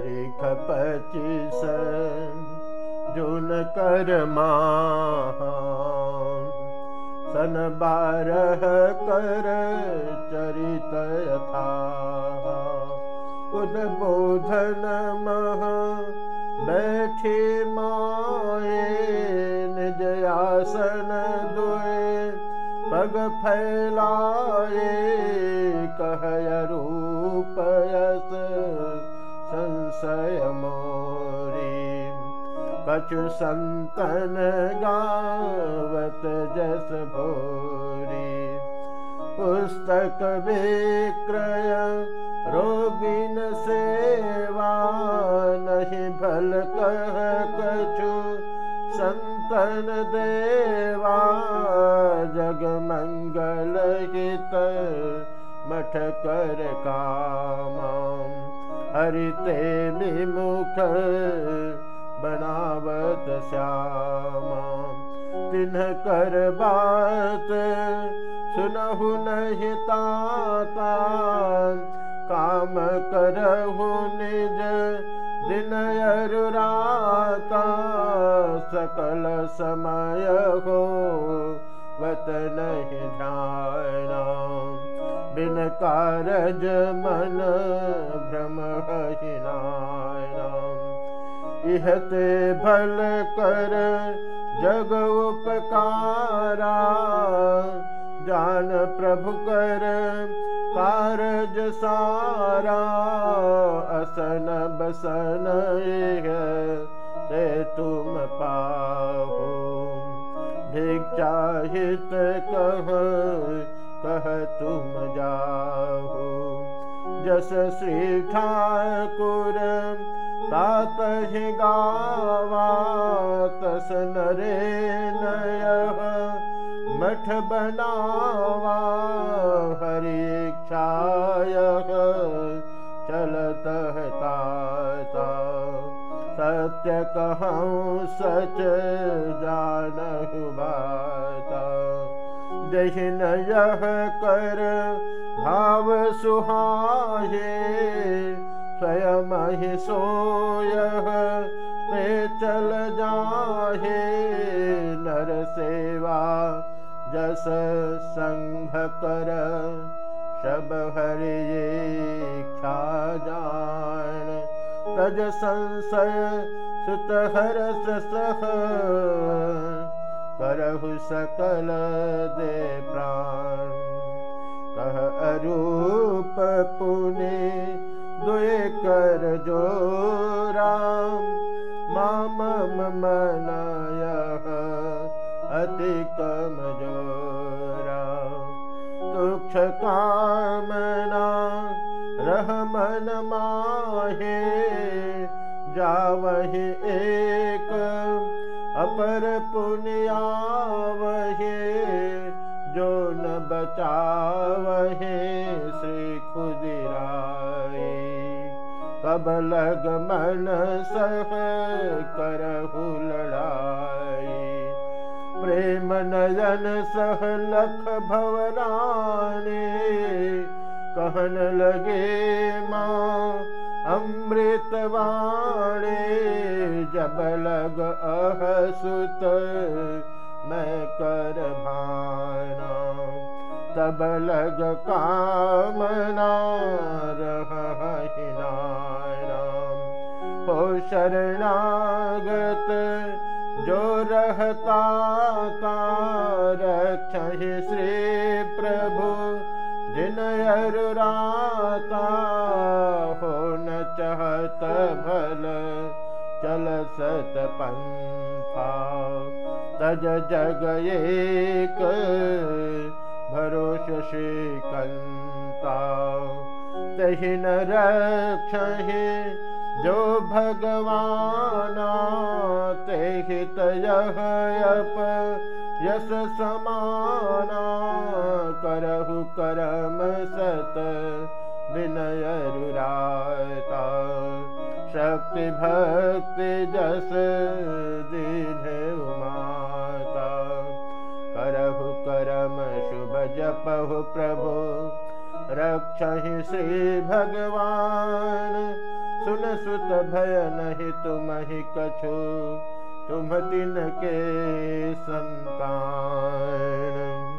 तारीख पच्चीस जून कर सन बारह कर चरित यथा उद्बोधन मह बैठी माए निजयासन दुए पग फैलाए कहय रूपयस संशय मोरी कछु संतन गावत जस भोरी पुस्तक विक्रय रोगिन सेवा नहीं भल कह कछु संतन देवा जग मंगल हित मठ कर काम हरिते विमुख बनावत श्याम। तिन्ह कर बात सुनहु नहीं ताता। काम करहु निज दिन अरुराता सकल समय हो वत नहीं ध्याना बिन कारज मन भ्रम इहते भल कर जग उपकारा। जान प्रभु कर कारज सारा। असन बसन ते तुम पाहो। भिक्षाहित कह कह तुम जाहो जस श्री ठाकुर तात गावा तस नरे नय। मठ बनावा हरिक्षाय। चलत ताता सत्य कहूँ सच जानहु बाता जहिन यह कर भाव सुहाये स्वयं ही सोय चल जाहे नर सेवा जस संघ कर शब हरि इच्छा जान। तज संशय सुत हरस सह करहु सकल दे प्राण। कह अरूप पुने दुए कर जो राम। माम मनय अति कम जोरा तुक्ष कामना रह मन माहे जावहि एक खुदिराए कब लग मन सह करहु लड़ाई प्रेम नयन सह लख भवराने कहन लगे माँ अमृत वाणे। जब लग अहसुत मैं कर भाना तब लग कामना रहिना हो शरणागत जो रहता रक्ष श्री प्रभु दिन अरुराता हो न चहत भल चल सत तज जग एक भरोस श्रीकंता तहि न रक्ष जो भगवाना ते हित यह यस समाना करहु करम सत विनय रुराता शक्ति भक्ति जस दीन जपहु प्रभु। रक्ष श्री भगवान। सुन सुत भय नहीं तुम ही कछु। तुम दिन के संतान।